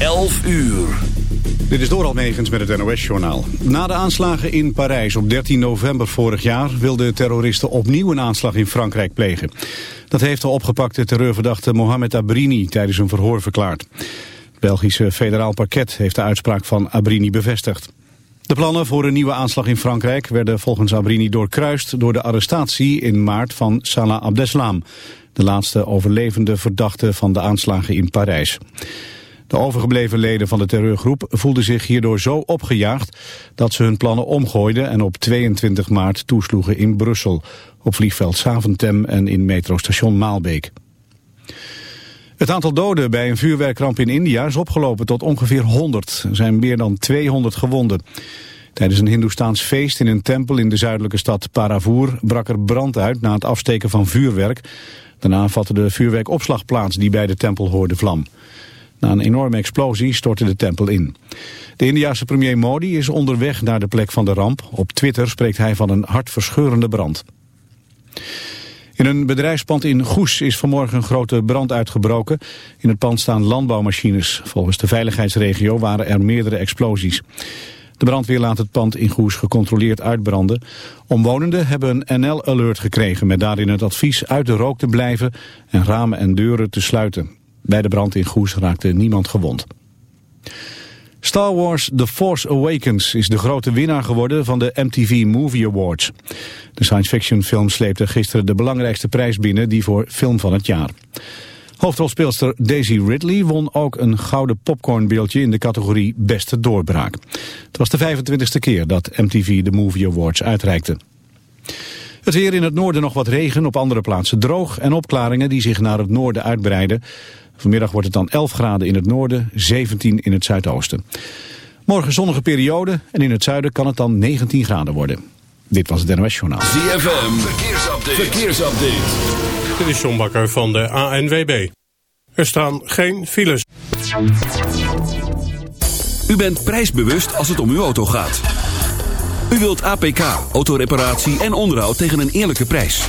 11 uur. Dit is Doral Megens met het NOS-journaal. Na de aanslagen in Parijs op 13 november vorig jaar... wilden terroristen opnieuw een aanslag in Frankrijk plegen. Dat heeft de opgepakte terreurverdachte Mohamed Abrini tijdens een verhoor verklaard. Het Belgische federaal parket heeft de uitspraak van Abrini bevestigd. De plannen voor een nieuwe aanslag in Frankrijk werden volgens Abrini doorkruist... door de arrestatie in maart van Salah Abdeslam... de laatste overlevende verdachte van de aanslagen in Parijs. De overgebleven leden van de terreurgroep voelden zich hierdoor zo opgejaagd dat ze hun plannen omgooiden en op 22 maart toesloegen in Brussel, op vliegveld Saventem en in metrostation Maalbeek. Het aantal doden bij een vuurwerkramp in India is opgelopen tot ongeveer 100. Er zijn meer dan 200 gewonden. Tijdens een hindoestaans feest in een tempel in de zuidelijke stad Paravur brak er brand uit na het afsteken van vuurwerk. Daarna vatte de vuurwerkopslagplaats die bij de tempel hoorde vlam. Na een enorme explosie stortte de tempel in. De Indiase premier Modi is onderweg naar de plek van de ramp. Op Twitter spreekt hij van een hartverscheurende brand. In een bedrijfspand in Goes is vanmorgen een grote brand uitgebroken. In het pand staan landbouwmachines. Volgens de veiligheidsregio waren er meerdere explosies. De brandweer laat het pand in Goes gecontroleerd uitbranden. Omwonenden hebben een NL-alert gekregen met daarin het advies uit de rook te blijven en ramen en deuren te sluiten. Bij de brand in Goes raakte niemand gewond. Star Wars The Force Awakens is de grote winnaar geworden van de MTV Movie Awards. De science fiction film sleepte gisteren de belangrijkste prijs binnen, die voor film van het jaar. Hoofdrolspeelster Daisy Ridley won ook een gouden popcornbeeldje in de categorie Beste Doorbraak. Het was de 25e keer dat MTV de Movie Awards uitreikte. Het weer in het noorden nog wat regen, op andere plaatsen droog en opklaringen die zich naar het noorden uitbreiden. Vanmiddag wordt het dan 11 graden in het noorden, 17 in het zuidoosten. Morgen zonnige periode en in het zuiden kan het dan 19 graden worden. Dit was het NOS Journaal. ZFM, verkeersupdate. verkeersupdate. Dit is John Bakker van de ANWB. Er staan geen files. U bent prijsbewust als het om uw auto gaat. U wilt APK, autoreparatie en onderhoud tegen een eerlijke prijs.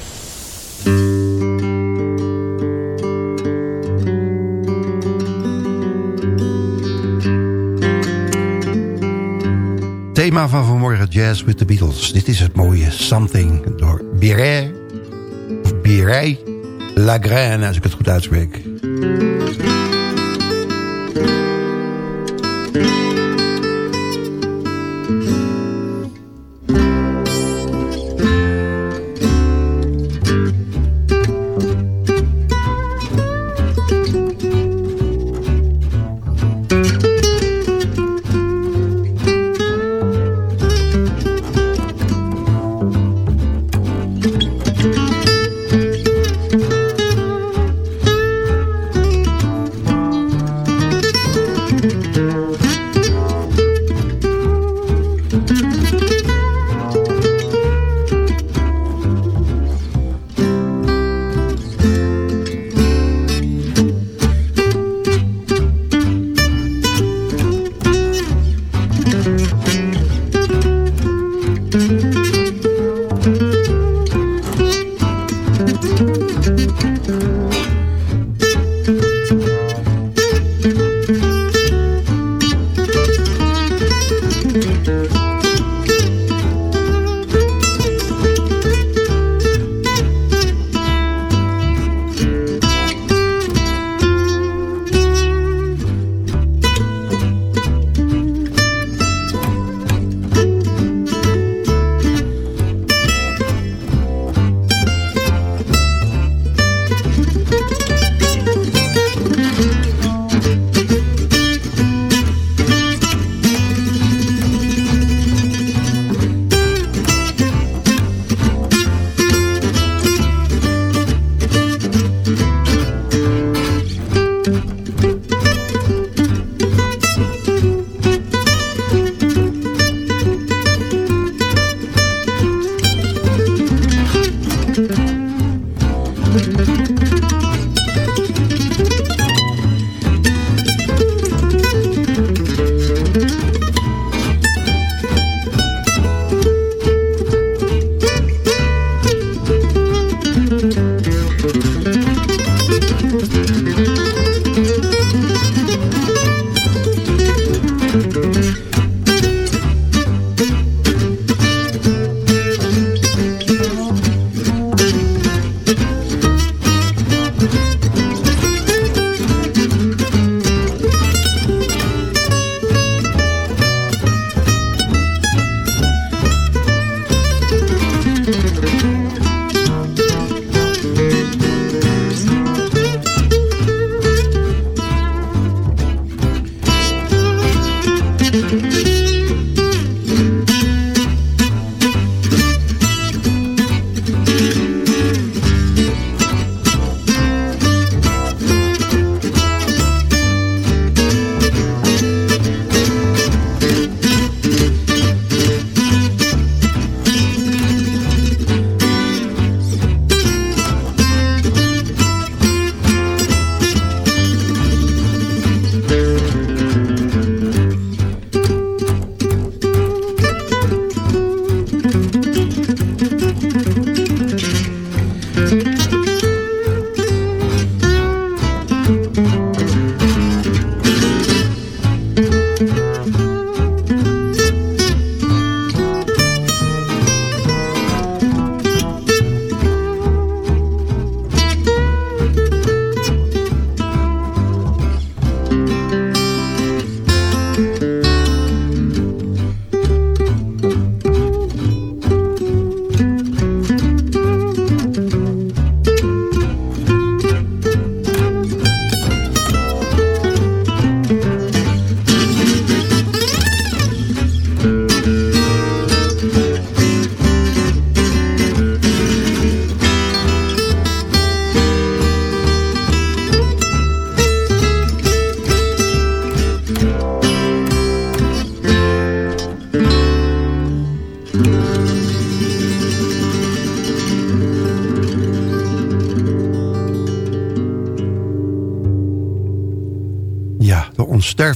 Thema van vanmorgen Jazz with the Beatles. Dit is het mooie Something door Birey, of Birey Lagraine, als ik het goed uitspreek.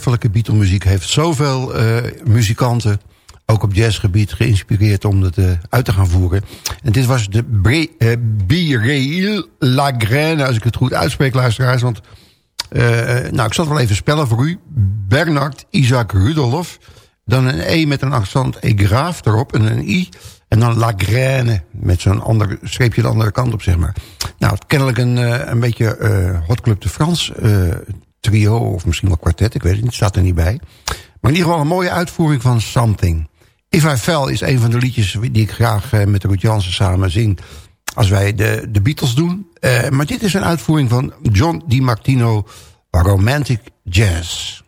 Onsterfelijke Beatle-muziek heeft zoveel uh, muzikanten... ook op jazzgebied geïnspireerd om het uh, uit te gaan voeren. En dit was de uh, Bireil Lagraine, als ik het goed uitspreek, luisteraars. Want nou, ik zal het wel even spellen voor u. Bernard Isaac Rudolf. Dan een E met een accent E graaf erop en een I... En dan La Graine, met zo'n ander streepje de andere kant op, zeg maar. Nou, kennelijk een, een beetje uh, Hot Club de France trio of misschien wel kwartet, ik weet het niet, staat er niet bij. Maar in ieder geval een mooie uitvoering van Something. If I Fell is een van de liedjes die ik graag uh, met Ruud Jansen samen zing... als wij de, de Beatles doen. Uh, maar dit is een uitvoering van John DiMartino Romantic Jazz.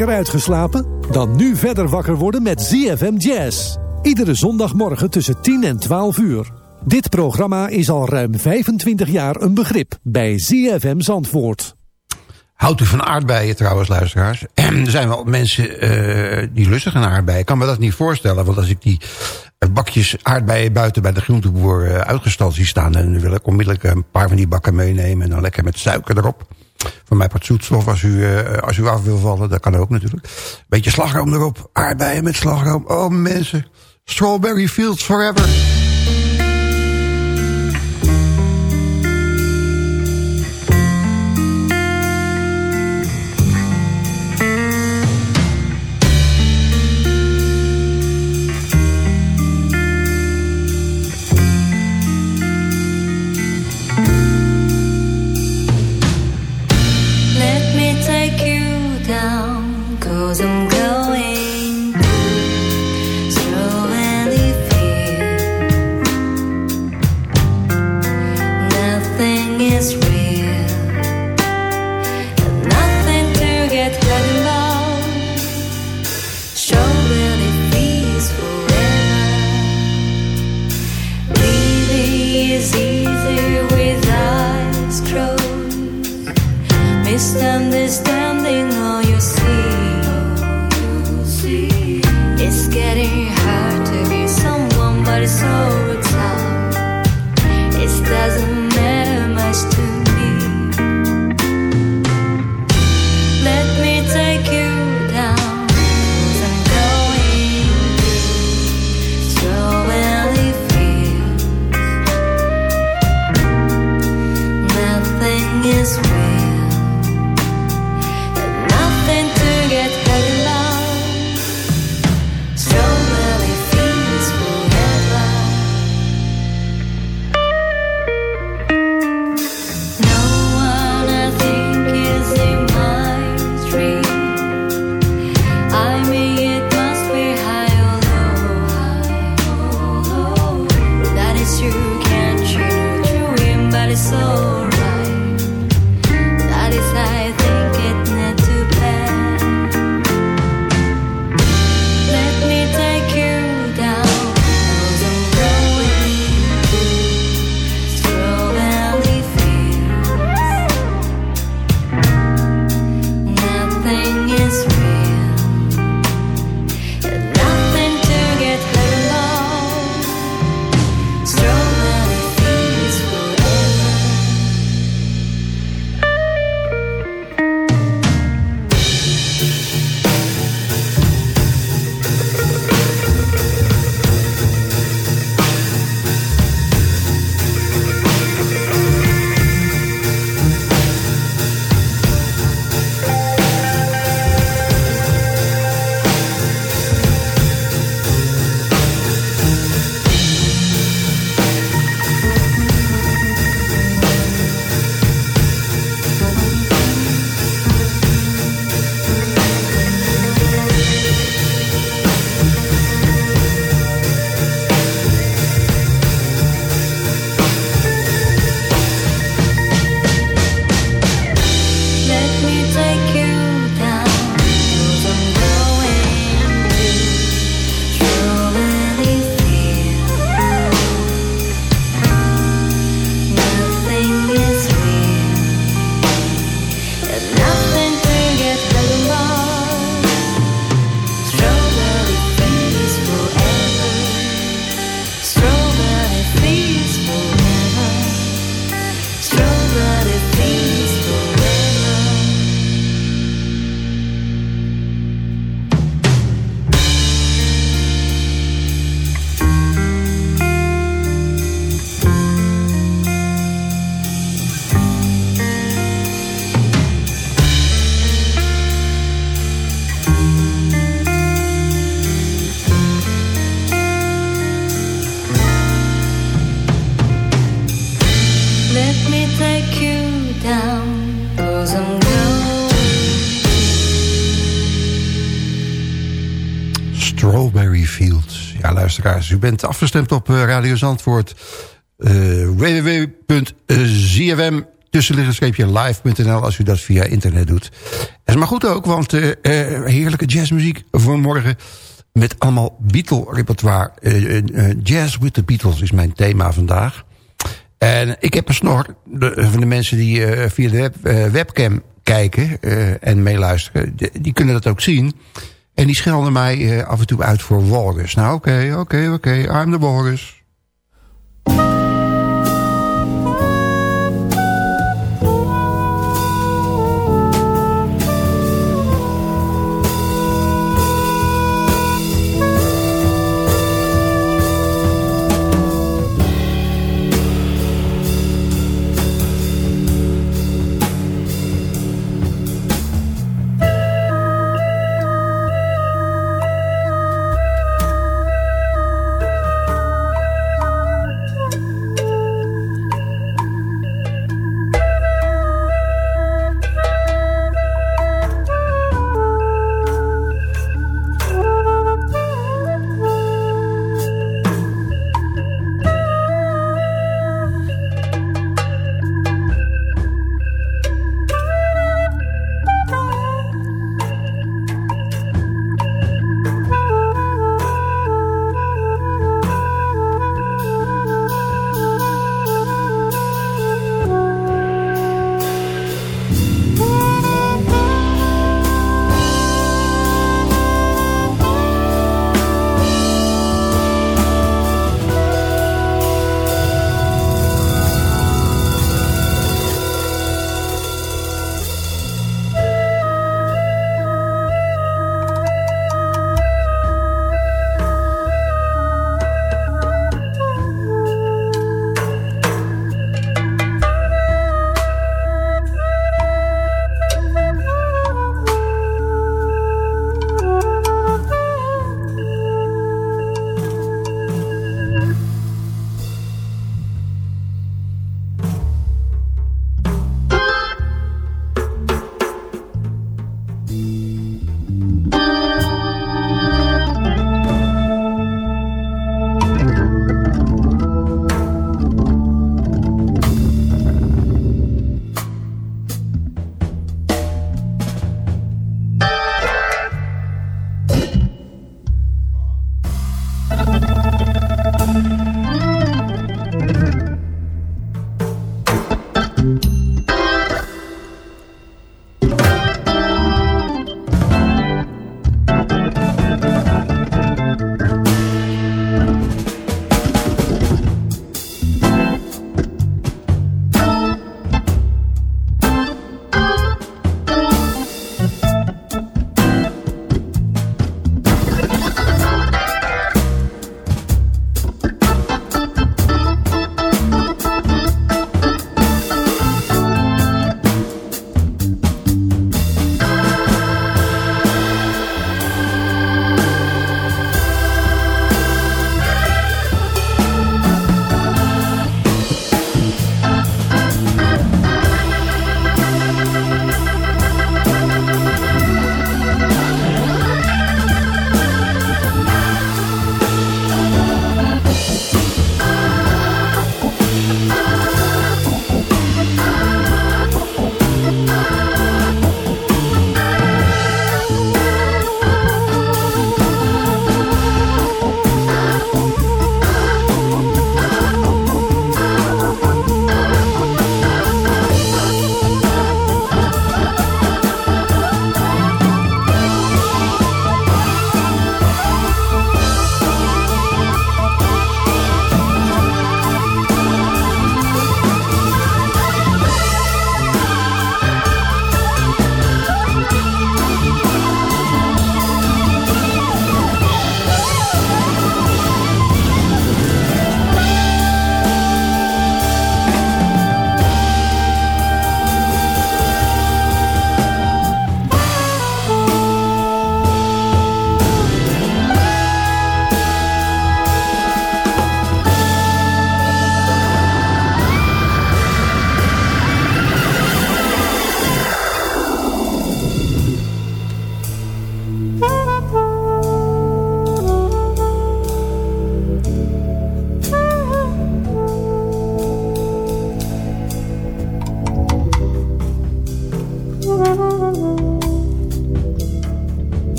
Lekker uitgeslapen? Dan nu verder wakker worden met ZFM Jazz. Iedere zondagmorgen tussen 10 en 12 uur. Dit programma is al ruim 25 jaar een begrip bij ZFM Zandvoort. Houdt u van aardbeien trouwens, luisteraars? er zijn wel mensen uh, die lustig aan aardbeien. Ik kan me dat niet voorstellen, want als ik die bakjes aardbeien buiten bij de groenteboer uh, uitgestald zie staan... dan wil ik onmiddellijk een paar van die bakken meenemen... en dan lekker met suiker erop. Van mij wat zoetstof als u, uh, als u af wil vallen, dat kan ook natuurlijk. Beetje slagroom erop, aardbeien met slagroom. Oh mensen, strawberry fields forever. It's getting hard to be someone, but it's over time. It doesn't bent afgestemd op eh, Radio Zandvoort. Uh, www.zfm live.nl als u dat via internet doet. is maar goed ook, want uh, heerlijke jazzmuziek voor morgen... met allemaal Beatle-repertoire. Jazz with the Beatles is mijn thema vandaag. En ik heb een snor de, van de mensen die via de web, webcam kijken en meeluisteren. Die kunnen dat ook zien... En die schelden mij af en toe uit voor walrus. Nou, oké, oké, oké, I'm the walrus.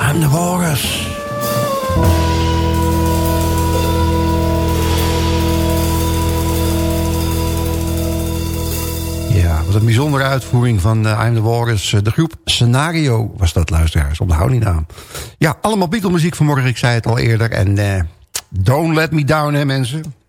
I'm the walrus. Ja, wat een bijzondere uitvoering van eh, I'm the Walrus. Eh, de groep Scenario was dat, luisteraars, onthoud niet aan. Ja, allemaal Beatle-muziek vanmorgen, ik zei het al eerder. En eh, don't let me down, hè mensen.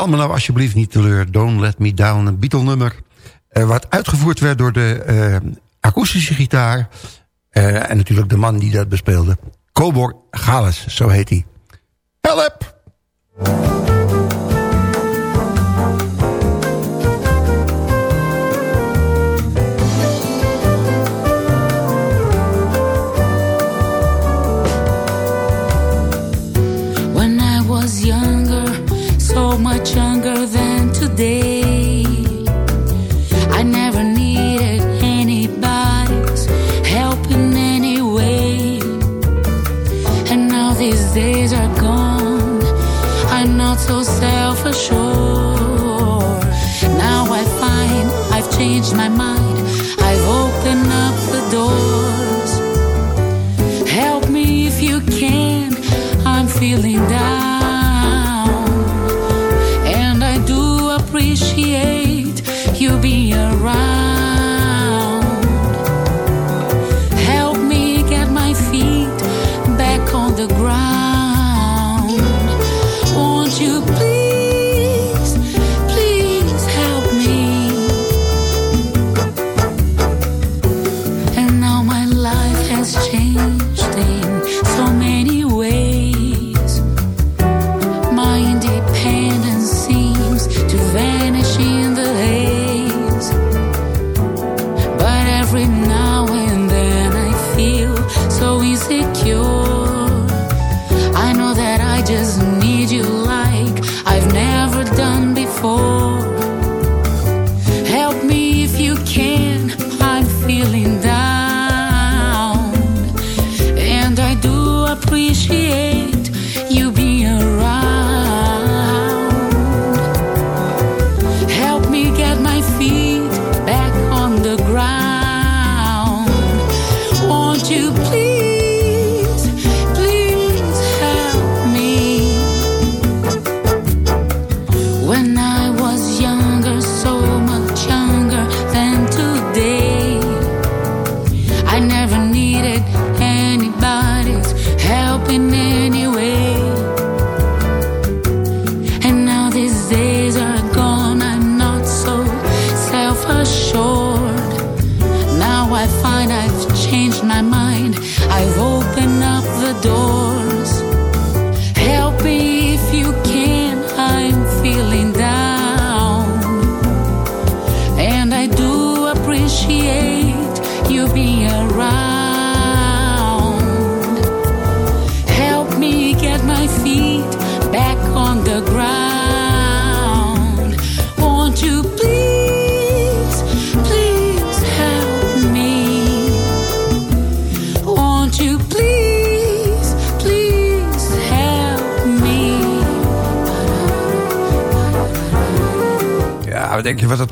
Stel me nou alsjeblieft niet teleur. Don't Let Me Down, een Beatle-nummer. Uh, wat uitgevoerd werd door de uh, akoestische gitaar. Uh, en natuurlijk de man die dat bespeelde. Cobor Gales, zo heet hij. Help!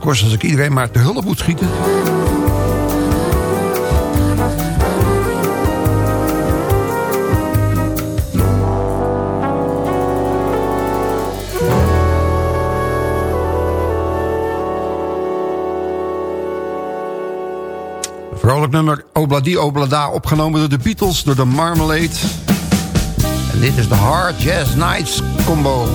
Kost als ik iedereen maar te hulp moet schieten? Vrolijk nummer Obladi Oblada opgenomen door de Beatles, door de Marmalade. En dit is de Hard Jazz Nights combo.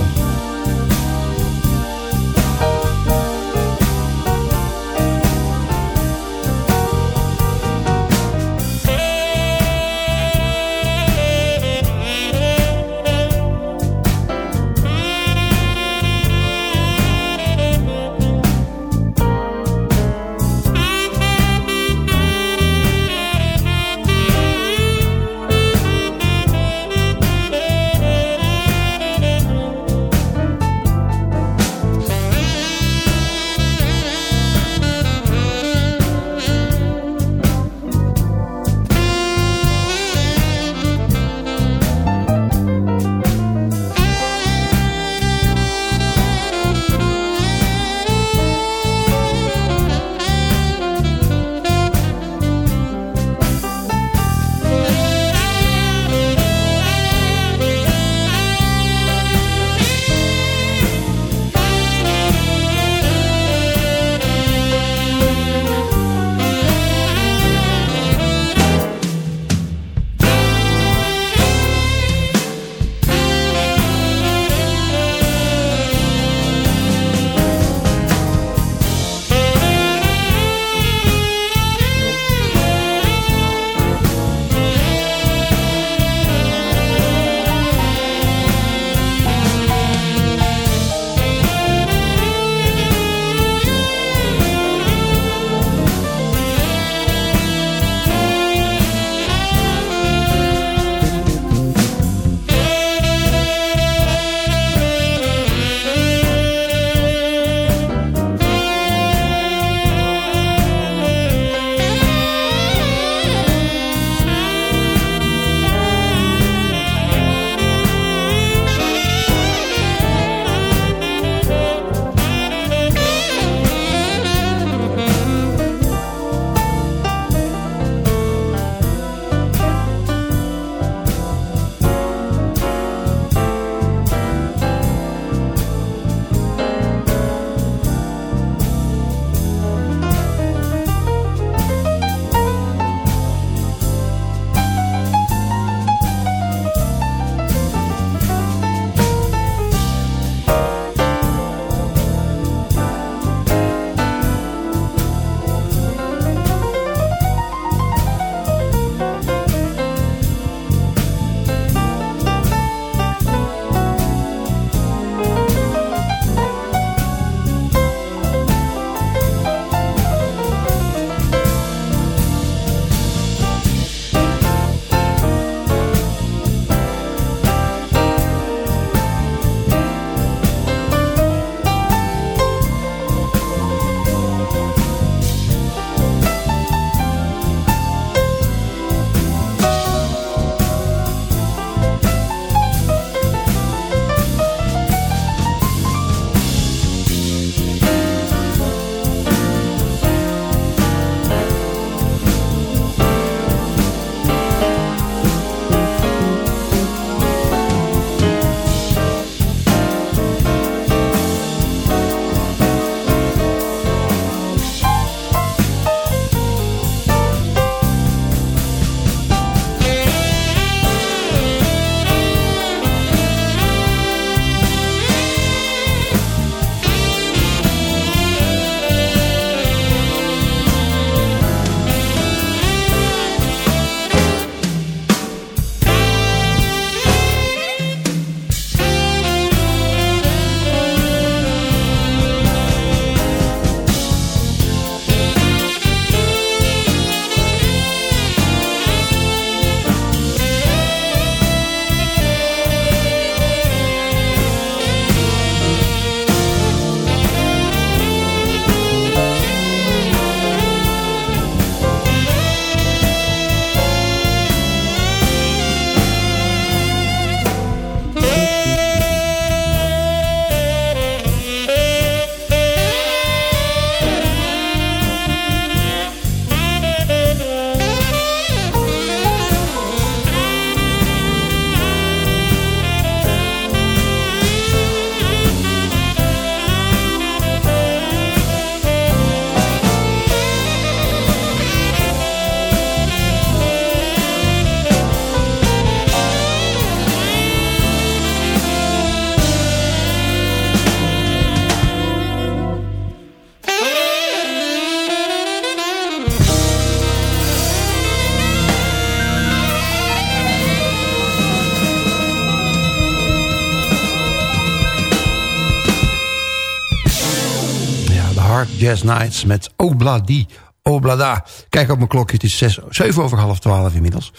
Jazz Nights met Obladi. Oblada. Kijk op mijn klokje, het is 6, 7 over half 12 inmiddels.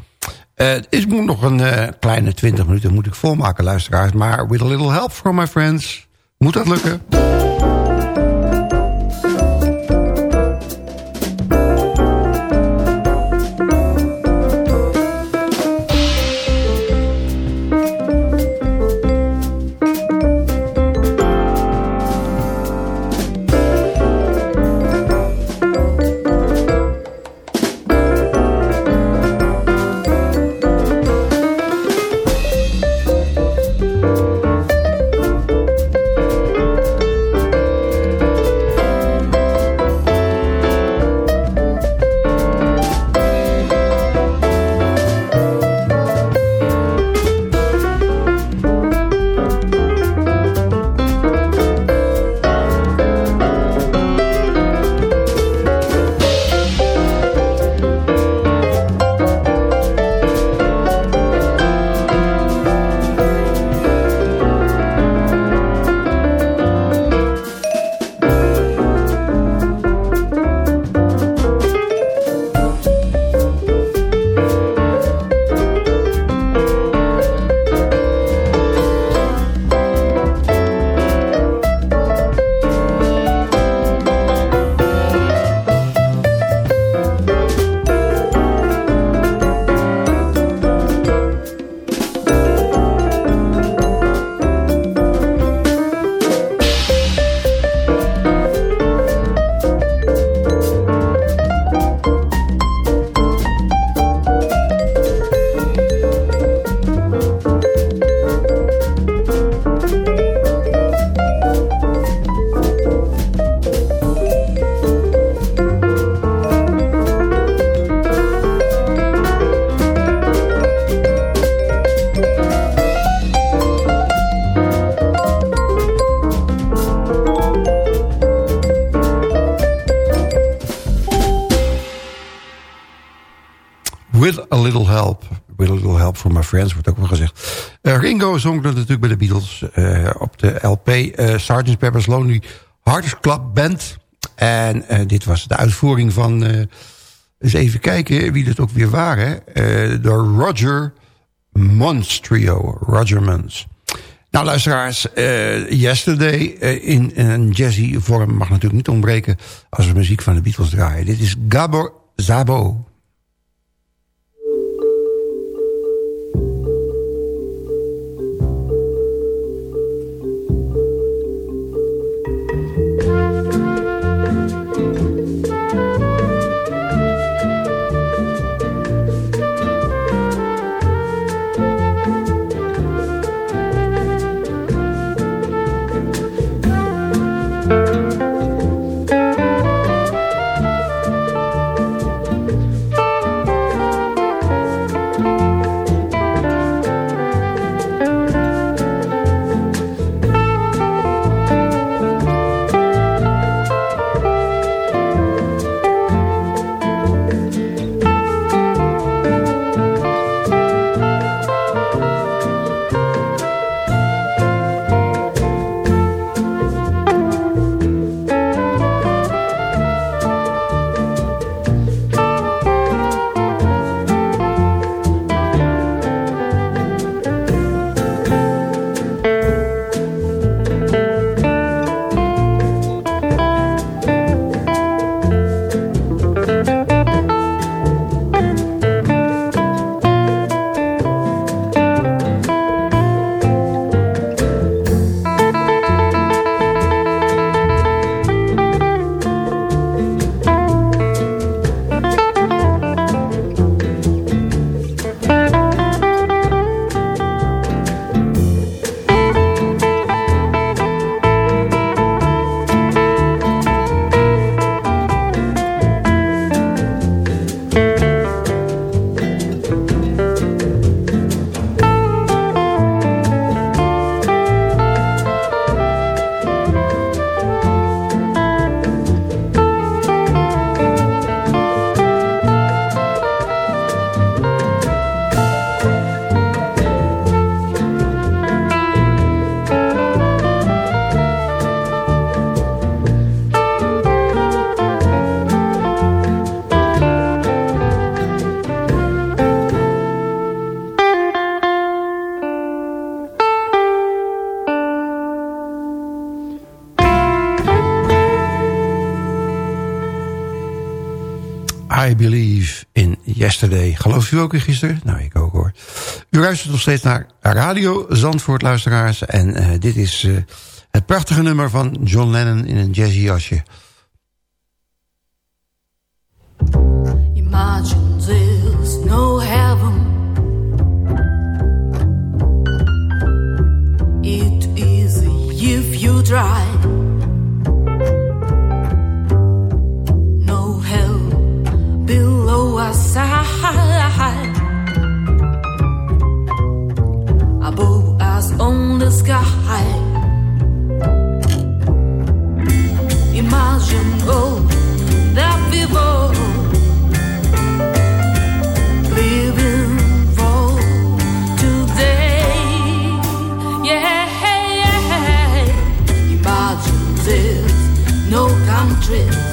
Uh, het moet nog een uh, kleine 20 minuten moet ik volmaken, luisteraars. Maar with a little help from my friends, moet dat lukken. Friends, wordt ook wel gezegd. Uh, Ringo zong dat natuurlijk bij de Beatles uh, op de LP uh, Sgt. Pepper's Lonely Hearts Club Band. En dit was de uitvoering van... eens even kijken wie dat ook weer waren. de Roger Mons trio. Roger Mons. Nou luisteraars, Yesterday in een jazzy vorm mag natuurlijk niet ontbreken... als we muziek van de Beatles draaien. Dit is Gabor Zabo. Yesterday. Gelooft u ook weer gisteren? Nou, ik ook hoor. U luistert nog steeds naar Radio Zandvoort, luisteraars. En eh, dit is eh, het prachtige nummer van John Lennon in een jazzy jasje. 对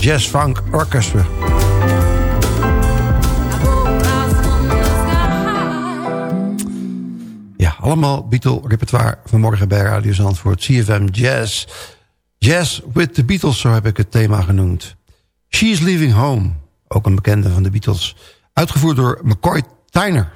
Jazz Funk Orchestra. Ja, allemaal Beatle-repertoire vanmorgen bij Radio Zandvoort. CFM Jazz. Jazz with the Beatles, zo heb ik het thema genoemd. She's Leaving Home, ook een bekende van de Beatles. Uitgevoerd door McCoy Tyner.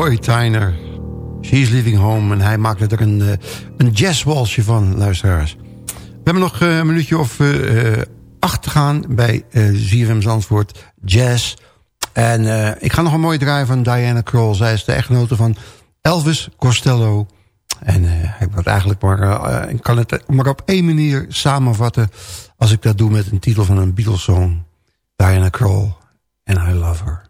McCoy Tyner. She's Living Home. En hij maakte er een, uh, een jazzwalsje van, luisteraars. We hebben nog uh, een minuutje of uh, acht te gaan bij uh, Zandvoort Jazz. En ik ga nog een mooi draaien van Diana Kroll. Zij is de echtgenote van Elvis Costello. En hij wordt eigenlijk maar, ik kan het maar op één manier samenvatten... als ik dat doe met een titel van een Beatles song. Diana Kroll. And I Love Her.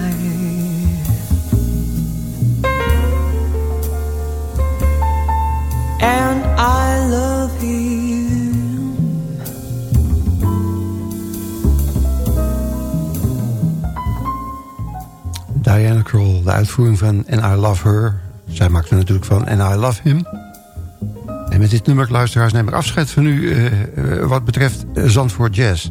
uitvoering van And I Love Her. Zij maakte natuurlijk van And I Love Him. En met dit nummer, luisteraars, neem ik afscheid van u... eh, eh, wat betreft eh, Zandvoort Jazz.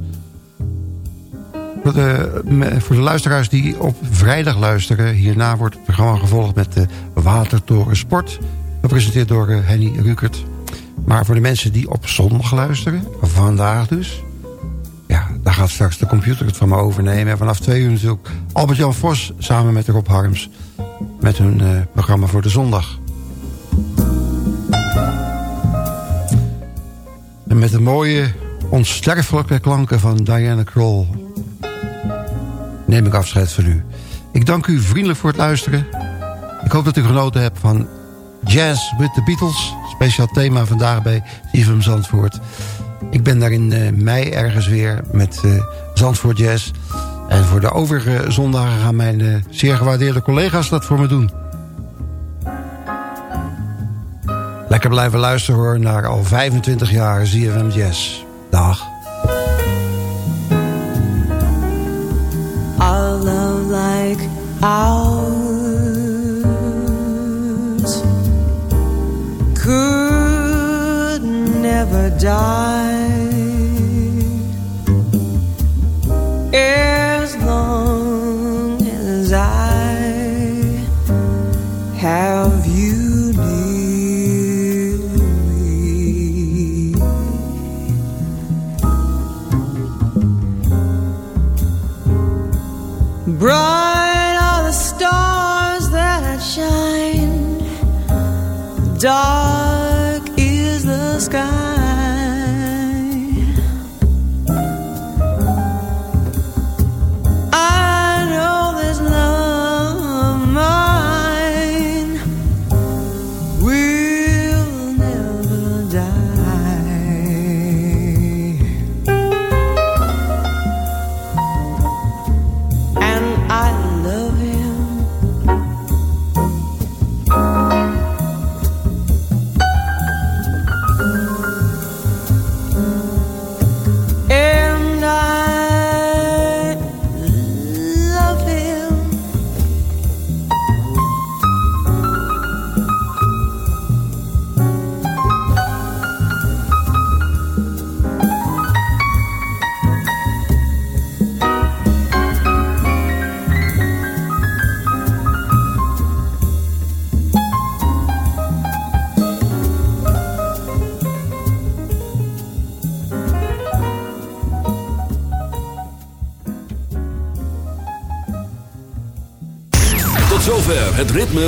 Voor de, voor de luisteraars die op vrijdag luisteren... hierna wordt het programma gevolgd met de Watertoren Sport... gepresenteerd door Henny Rukert. Maar voor de mensen die op zondag luisteren, vandaag dus... gaat straks de computer het van me overnemen. En vanaf twee uur natuurlijk Albert-Jan Vos samen met Rob Harms. Met hun uh, programma voor de zondag. En met de mooie, onsterfelijke klanken van Diana Kroll... neem ik afscheid van u. Ik dank u vriendelijk voor het luisteren. Ik hoop dat u genoten hebt van Jazz with the Beatles. Speciaal thema vandaag bij CFM Zandvoort. Ik ben daar in uh, mei ergens weer met uh, Zandvoort Jazz. En voor de overige zondagen gaan mijn uh, zeer gewaardeerde collega's dat voor me doen. Lekker blijven luisteren hoor naar al 25 jaar ZFM Jazz. Dag. A love like ours could never die